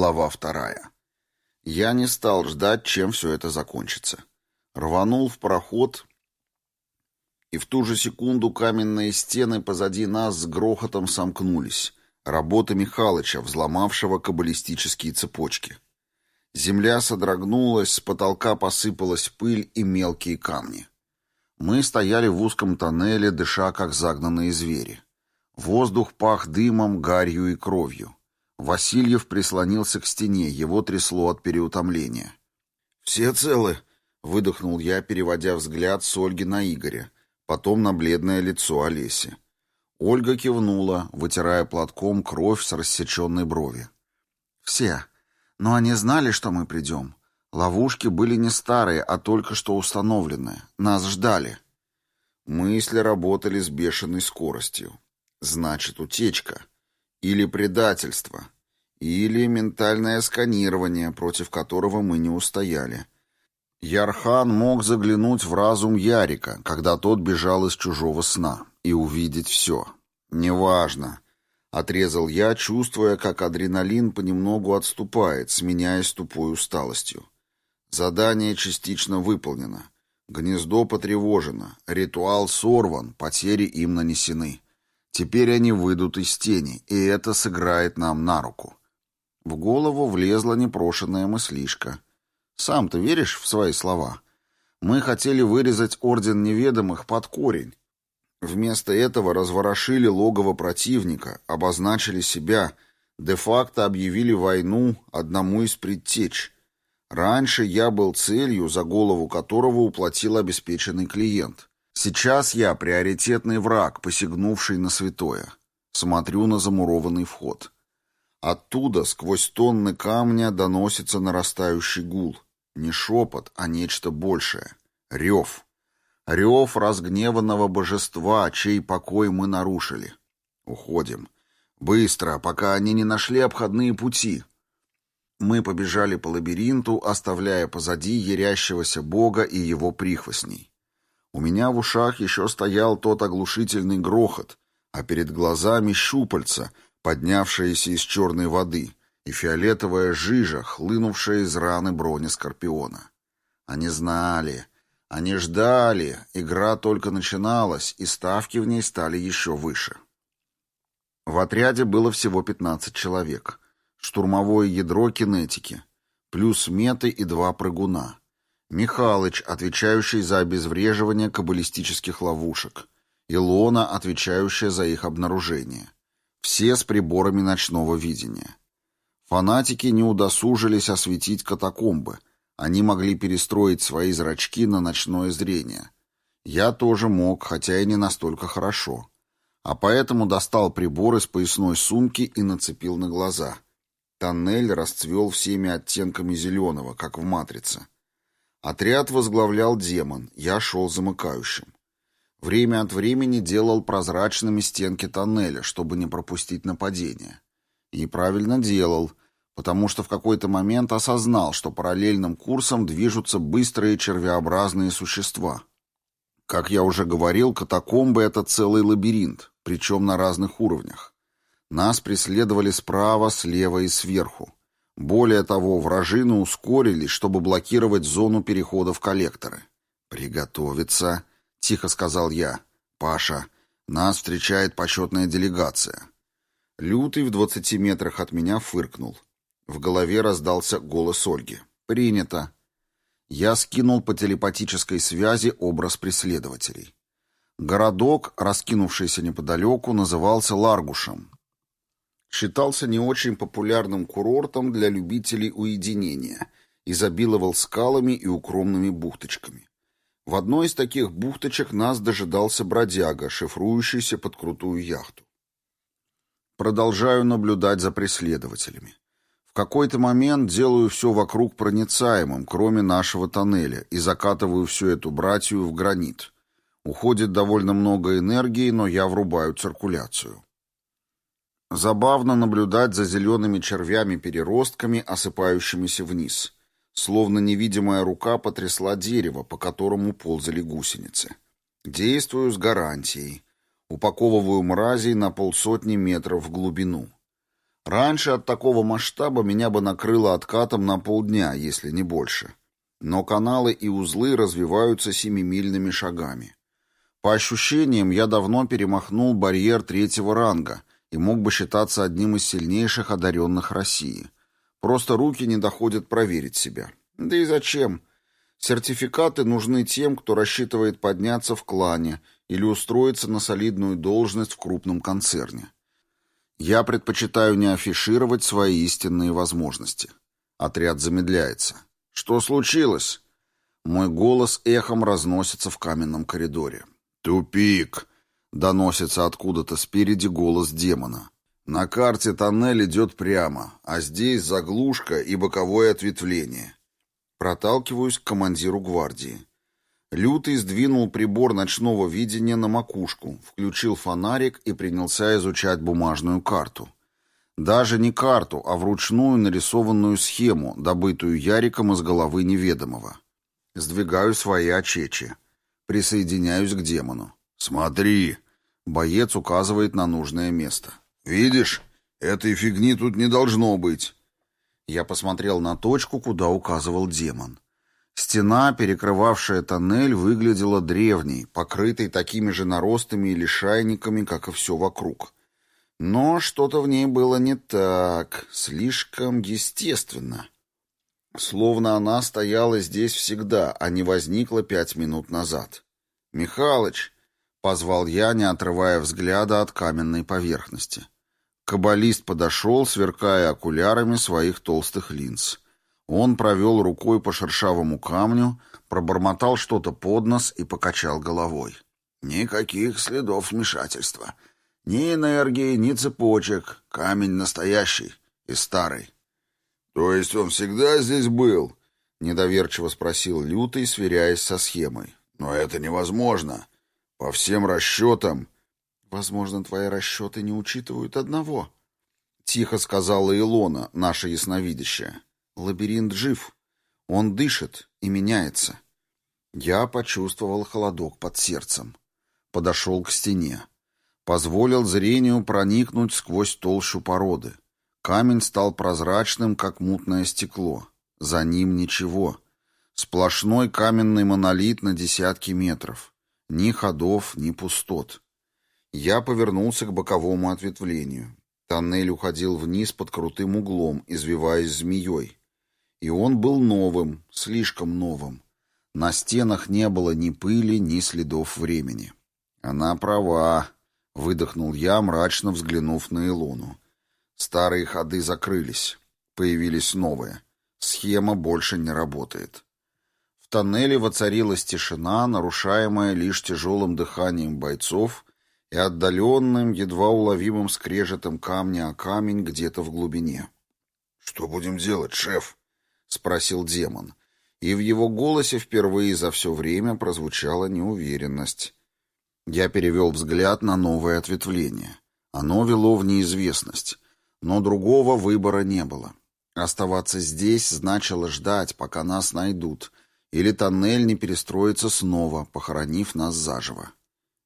Глава вторая. Я не стал ждать, чем все это закончится. Рванул в проход, и в ту же секунду каменные стены позади нас с грохотом сомкнулись. Работа Михалыча, взломавшего каббалистические цепочки. Земля содрогнулась, с потолка посыпалась пыль и мелкие камни. Мы стояли в узком тоннеле, дыша, как загнанные звери. Воздух пах дымом, гарью и кровью. Васильев прислонился к стене, его трясло от переутомления. «Все целы?» — выдохнул я, переводя взгляд с Ольги на Игоря, потом на бледное лицо Олеси. Ольга кивнула, вытирая платком кровь с рассеченной брови. «Все. Но они знали, что мы придем. Ловушки были не старые, а только что установленные. Нас ждали». Мысли работали с бешеной скоростью. Значит, утечка. Или предательство. Или ментальное сканирование, против которого мы не устояли. Ярхан мог заглянуть в разум Ярика, когда тот бежал из чужого сна, и увидеть все. «Неважно», — отрезал я, чувствуя, как адреналин понемногу отступает, сменяясь тупой усталостью. Задание частично выполнено. Гнездо потревожено, ритуал сорван, потери им нанесены. Теперь они выйдут из тени, и это сыграет нам на руку. В голову влезла непрошенная мыслишка. Сам ты веришь в свои слова? Мы хотели вырезать Орден Неведомых под корень. Вместо этого разворошили логово противника, обозначили себя, де-факто объявили войну одному из предтеч. Раньше я был целью, за голову которого уплатил обеспеченный клиент. Сейчас я приоритетный враг, посягнувший на святое. Смотрю на замурованный вход. Оттуда, сквозь тонны камня, доносится нарастающий гул. Не шепот, а нечто большее. Рев. Рев разгневанного божества, чей покой мы нарушили. Уходим. Быстро, пока они не нашли обходные пути. Мы побежали по лабиринту, оставляя позади ярящегося бога и его прихвостней. У меня в ушах еще стоял тот оглушительный грохот, а перед глазами щупальца, поднявшиеся из черной воды, и фиолетовая жижа, хлынувшая из раны брони Скорпиона. Они знали, они ждали, игра только начиналась, и ставки в ней стали еще выше. В отряде было всего 15 человек. Штурмовое ядро кинетики, плюс меты и два прыгуна. Михалыч, отвечающий за обезвреживание каббалистических ловушек. Илона, отвечающая за их обнаружение. Все с приборами ночного видения. Фанатики не удосужились осветить катакомбы. Они могли перестроить свои зрачки на ночное зрение. Я тоже мог, хотя и не настолько хорошо. А поэтому достал прибор из поясной сумки и нацепил на глаза. Тоннель расцвел всеми оттенками зеленого, как в «Матрице». Отряд возглавлял демон, я шел замыкающим. Время от времени делал прозрачными стенки тоннеля, чтобы не пропустить нападение. И правильно делал, потому что в какой-то момент осознал, что параллельным курсом движутся быстрые червеобразные существа. Как я уже говорил, катакомбы — это целый лабиринт, причем на разных уровнях. Нас преследовали справа, слева и сверху. Более того, вражины ускорились, чтобы блокировать зону перехода в коллекторы. «Приготовиться», — тихо сказал я. «Паша, нас встречает почетная делегация». Лютый в двадцати метрах от меня фыркнул. В голове раздался голос Ольги. «Принято». Я скинул по телепатической связи образ преследователей. Городок, раскинувшийся неподалеку, назывался Ларгушем считался не очень популярным курортом для любителей уединения, изобиловал скалами и укромными бухточками. В одной из таких бухточек нас дожидался бродяга, шифрующийся под крутую яхту. Продолжаю наблюдать за преследователями. В какой-то момент делаю все вокруг проницаемым, кроме нашего тоннеля, и закатываю всю эту братью в гранит. Уходит довольно много энергии, но я врубаю циркуляцию. Забавно наблюдать за зелеными червями-переростками, осыпающимися вниз. Словно невидимая рука потрясла дерево, по которому ползали гусеницы. Действую с гарантией. Упаковываю мразей на полсотни метров в глубину. Раньше от такого масштаба меня бы накрыло откатом на полдня, если не больше. Но каналы и узлы развиваются семимильными шагами. По ощущениям, я давно перемахнул барьер третьего ранга и мог бы считаться одним из сильнейших одаренных России. Просто руки не доходят проверить себя. Да и зачем? Сертификаты нужны тем, кто рассчитывает подняться в клане или устроиться на солидную должность в крупном концерне. Я предпочитаю не афишировать свои истинные возможности. Отряд замедляется. Что случилось? Мой голос эхом разносится в каменном коридоре. «Тупик!» — доносится откуда-то спереди голос демона. «На карте тоннель идет прямо, а здесь заглушка и боковое ответвление. Проталкиваюсь к командиру гвардии. Лютый сдвинул прибор ночного видения на макушку, включил фонарик и принялся изучать бумажную карту. Даже не карту, а вручную нарисованную схему, добытую Яриком из головы неведомого. Сдвигаю свои очечи. Присоединяюсь к демону. «Смотри!» Боец указывает на нужное место. «Видишь? Этой фигни тут не должно быть. Я посмотрел на точку, куда указывал демон. Стена, перекрывавшая тоннель, выглядела древней, покрытой такими же наростами и лишайниками, как и все вокруг. Но что-то в ней было не так, слишком естественно. Словно она стояла здесь всегда, а не возникла пять минут назад. «Михалыч!» — позвал я, не отрывая взгляда от каменной поверхности. Каббалист подошел, сверкая окулярами своих толстых линз. Он провел рукой по шершавому камню, пробормотал что-то под нос и покачал головой. «Никаких следов вмешательства. Ни энергии, ни цепочек. Камень настоящий и старый». «То есть он всегда здесь был?» — недоверчиво спросил Лютый, сверяясь со схемой. «Но это невозможно. По всем расчетам...» «Возможно, твои расчеты не учитывают одного», — тихо сказала Илона, наша ясновидящая. «Лабиринт жив. Он дышит и меняется». Я почувствовал холодок под сердцем. Подошел к стене. Позволил зрению проникнуть сквозь толщу породы. Камень стал прозрачным, как мутное стекло. За ним ничего. Сплошной каменный монолит на десятки метров. Ни ходов, ни пустот. Я повернулся к боковому ответвлению. Тоннель уходил вниз под крутым углом, извиваясь змеей. И он был новым, слишком новым. На стенах не было ни пыли, ни следов времени. «Она права», — выдохнул я, мрачно взглянув на Илону. Старые ходы закрылись. Появились новые. Схема больше не работает. Тоннеле воцарилась тишина, нарушаемая лишь тяжелым дыханием бойцов и отдаленным, едва уловимым скрежетом камня о камень где-то в глубине. «Что будем делать, шеф?» — спросил демон. И в его голосе впервые за все время прозвучала неуверенность. Я перевел взгляд на новое ответвление. Оно вело в неизвестность, но другого выбора не было. Оставаться здесь значило ждать, пока нас найдут, или тоннель не перестроится снова, похоронив нас заживо.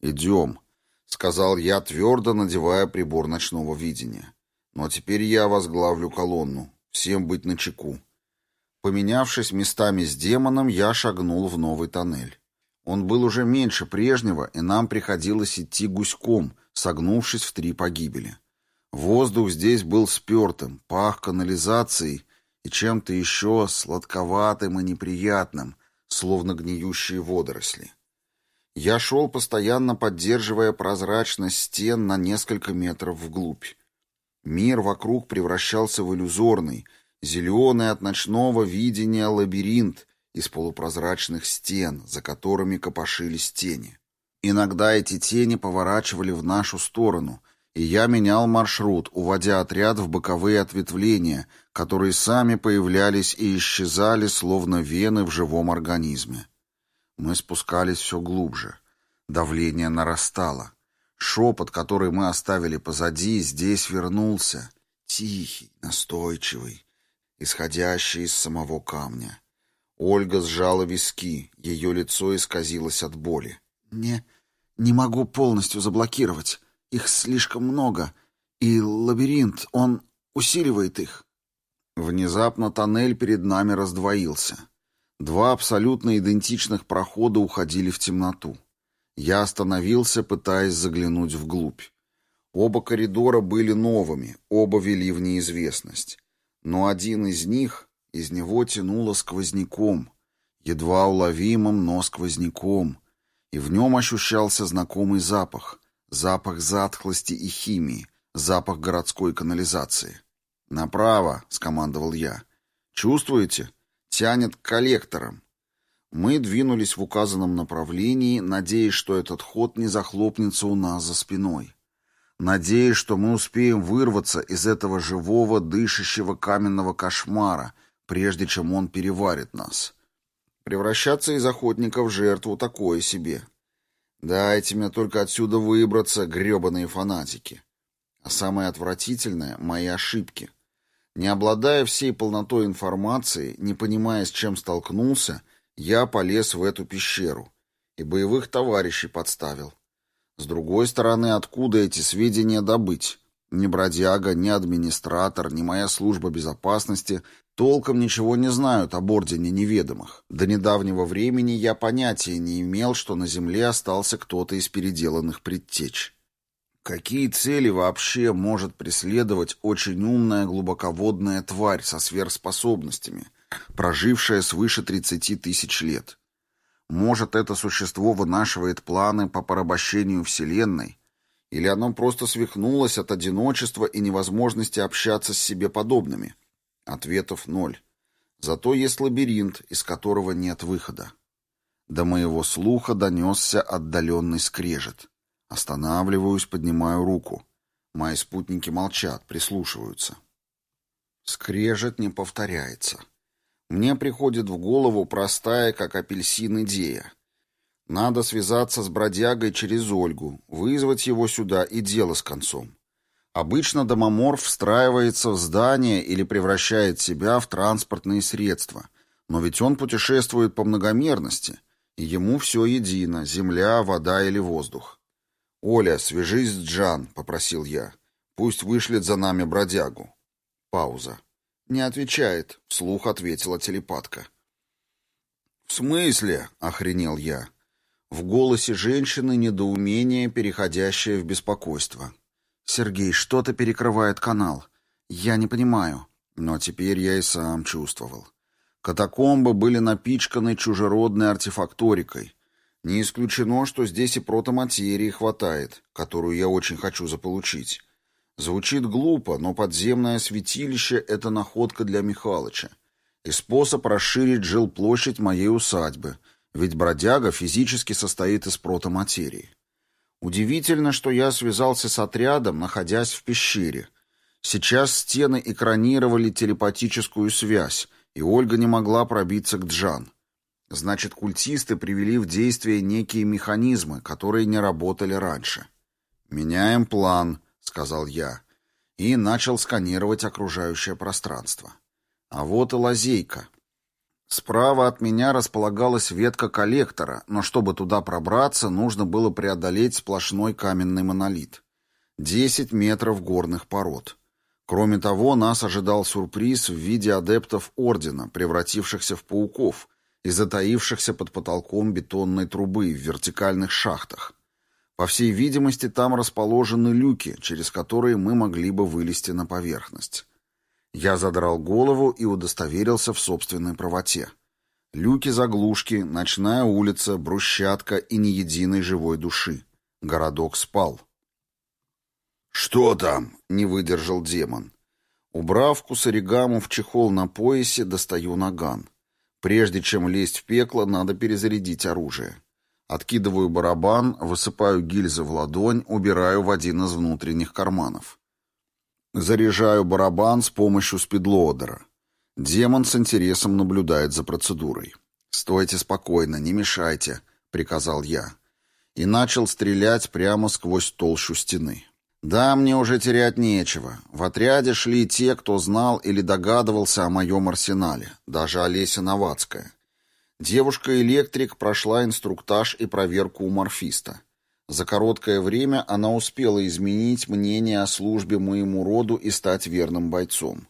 «Идем», — сказал я, твердо надевая прибор ночного видения. «Но теперь я возглавлю колонну. Всем быть начеку». Поменявшись местами с демоном, я шагнул в новый тоннель. Он был уже меньше прежнего, и нам приходилось идти гуськом, согнувшись в три погибели. Воздух здесь был спертым, пах канализацией и чем-то еще сладковатым и неприятным, словно гниющие водоросли. Я шел, постоянно поддерживая прозрачность стен на несколько метров вглубь. Мир вокруг превращался в иллюзорный, зеленый от ночного видения лабиринт из полупрозрачных стен, за которыми копошились тени. Иногда эти тени поворачивали в нашу сторону, и я менял маршрут, уводя отряд в боковые ответвления, которые сами появлялись и исчезали, словно вены в живом организме. Мы спускались все глубже. Давление нарастало. Шепот, который мы оставили позади, здесь вернулся. Тихий, настойчивый, исходящий из самого камня. Ольга сжала виски, ее лицо исказилось от боли. «Не, не могу полностью заблокировать. Их слишком много. И лабиринт, он усиливает их». Внезапно тоннель перед нами раздвоился. Два абсолютно идентичных прохода уходили в темноту. Я остановился, пытаясь заглянуть вглубь. Оба коридора были новыми, оба вели в неизвестность. Но один из них, из него тянуло сквозняком, едва уловимым, но сквозняком, и в нем ощущался знакомый запах, запах затхлости и химии, запах городской канализации. «Направо», — скомандовал я. «Чувствуете? Тянет к коллекторам». Мы двинулись в указанном направлении, надеясь, что этот ход не захлопнется у нас за спиной. Надеясь, что мы успеем вырваться из этого живого, дышащего каменного кошмара, прежде чем он переварит нас. Превращаться из охотника в жертву такое себе. Дайте мне только отсюда выбраться, гребаные фанатики. А самое отвратительное — мои ошибки. Не обладая всей полнотой информации, не понимая, с чем столкнулся, я полез в эту пещеру и боевых товарищей подставил. С другой стороны, откуда эти сведения добыть? Ни бродяга, ни администратор, ни моя служба безопасности толком ничего не знают об Ордене Неведомых. До недавнего времени я понятия не имел, что на Земле остался кто-то из переделанных предтеч. Какие цели вообще может преследовать очень умная глубоководная тварь со сверхспособностями, прожившая свыше 30 тысяч лет? Может, это существо вынашивает планы по порабощению Вселенной? Или оно просто свихнулось от одиночества и невозможности общаться с себе подобными? Ответов ноль. Зато есть лабиринт, из которого нет выхода. До моего слуха донесся отдаленный скрежет. Останавливаюсь, поднимаю руку. Мои спутники молчат, прислушиваются. Скрежет не повторяется. Мне приходит в голову простая, как апельсин, идея. Надо связаться с бродягой через Ольгу, вызвать его сюда и дело с концом. Обычно домоморф встраивается в здание или превращает себя в транспортные средства. Но ведь он путешествует по многомерности, и ему все едино — земля, вода или воздух. «Оля, свяжись с Джан», — попросил я. «Пусть вышлет за нами бродягу». Пауза. «Не отвечает», — вслух ответила телепатка. «В смысле?» — охренел я. В голосе женщины недоумение, переходящее в беспокойство. «Сергей, что-то перекрывает канал. Я не понимаю». Но теперь я и сам чувствовал. Катакомбы были напичканы чужеродной артефакторикой — не исключено, что здесь и протоматерии хватает, которую я очень хочу заполучить. Звучит глупо, но подземное святилище — это находка для Михалыча. И способ расширить жилплощадь моей усадьбы, ведь бродяга физически состоит из протоматерии. Удивительно, что я связался с отрядом, находясь в пещере. Сейчас стены экранировали телепатическую связь, и Ольга не могла пробиться к Джан. Значит, культисты привели в действие некие механизмы, которые не работали раньше. «Меняем план», — сказал я, и начал сканировать окружающее пространство. А вот и лазейка. Справа от меня располагалась ветка коллектора, но чтобы туда пробраться, нужно было преодолеть сплошной каменный монолит. Десять метров горных пород. Кроме того, нас ожидал сюрприз в виде адептов Ордена, превратившихся в пауков — и затаившихся под потолком бетонной трубы в вертикальных шахтах. По всей видимости, там расположены люки, через которые мы могли бы вылезти на поверхность. Я задрал голову и удостоверился в собственной правоте. Люки-заглушки, ночная улица, брусчатка и ни единой живой души. Городок спал. «Что там?» — не выдержал демон. Убрав кусаригаму в чехол на поясе, достаю наган. Прежде чем лезть в пекло, надо перезарядить оружие. Откидываю барабан, высыпаю гильзы в ладонь, убираю в один из внутренних карманов. Заряжаю барабан с помощью спидлоудера. Демон с интересом наблюдает за процедурой. «Стойте спокойно, не мешайте», — приказал я. И начал стрелять прямо сквозь толщу стены. Да, мне уже терять нечего. В отряде шли те, кто знал или догадывался о моем арсенале, даже Олеся Новацкая. Девушка-электрик прошла инструктаж и проверку у морфиста. За короткое время она успела изменить мнение о службе моему роду и стать верным бойцом.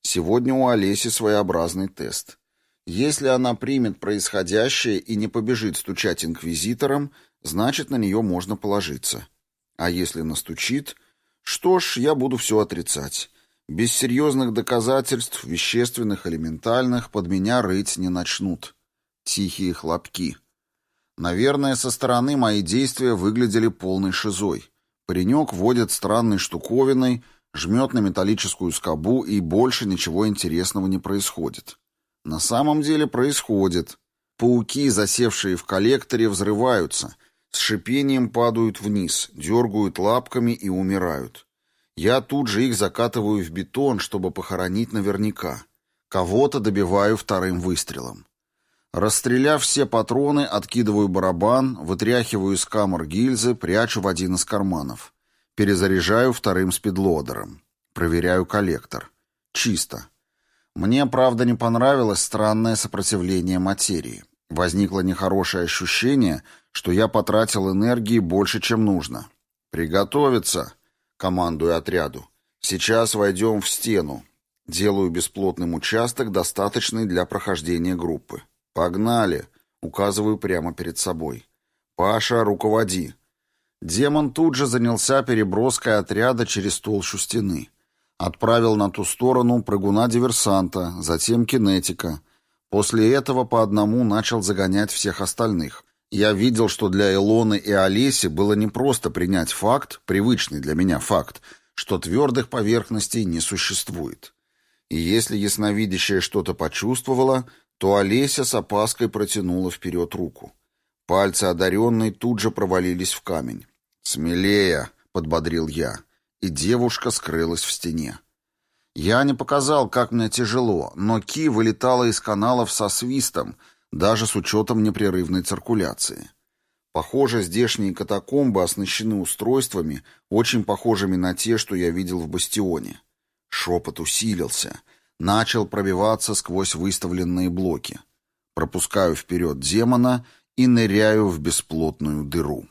Сегодня у Олеси своеобразный тест. Если она примет происходящее и не побежит стучать инквизиторам, значит, на нее можно положиться. А если настучит, что ж, я буду все отрицать. Без серьезных доказательств, вещественных, элементальных, под меня рыть не начнут. Тихие хлопки. Наверное, со стороны мои действия выглядели полной шизой. Паренек водит странной штуковиной, жмет на металлическую скобу, и больше ничего интересного не происходит. На самом деле происходит. Пауки, засевшие в коллекторе, взрываются, с шипением падают вниз, дергают лапками и умирают. Я тут же их закатываю в бетон, чтобы похоронить наверняка. Кого-то добиваю вторым выстрелом. Расстреляв все патроны, откидываю барабан, вытряхиваю из камер гильзы, прячу в один из карманов. Перезаряжаю вторым спидлодером. Проверяю коллектор. Чисто. Мне, правда, не понравилось странное сопротивление материи. Возникло нехорошее ощущение, что я потратил энергии больше, чем нужно. «Приготовиться!» командую отряду. Сейчас войдем в стену. Делаю бесплотным участок, достаточный для прохождения группы. Погнали, указываю прямо перед собой. Паша, руководи. Демон тут же занялся переброской отряда через толщу стены. Отправил на ту сторону прыгуна-диверсанта, затем кинетика. После этого по одному начал загонять всех остальных. Я видел, что для Илоны и Олеси было непросто принять факт, привычный для меня факт, что твердых поверхностей не существует. И если ясновидящая что-то почувствовала, то Олеся с опаской протянула вперед руку. Пальцы одаренной тут же провалились в камень. «Смелее!» — подбодрил я, и девушка скрылась в стене. Я не показал, как мне тяжело, но Ки вылетала из каналов со свистом — даже с учетом непрерывной циркуляции. Похоже, здешние катакомбы оснащены устройствами, очень похожими на те, что я видел в бастионе. Шепот усилился, начал пробиваться сквозь выставленные блоки. Пропускаю вперед демона и ныряю в бесплотную дыру.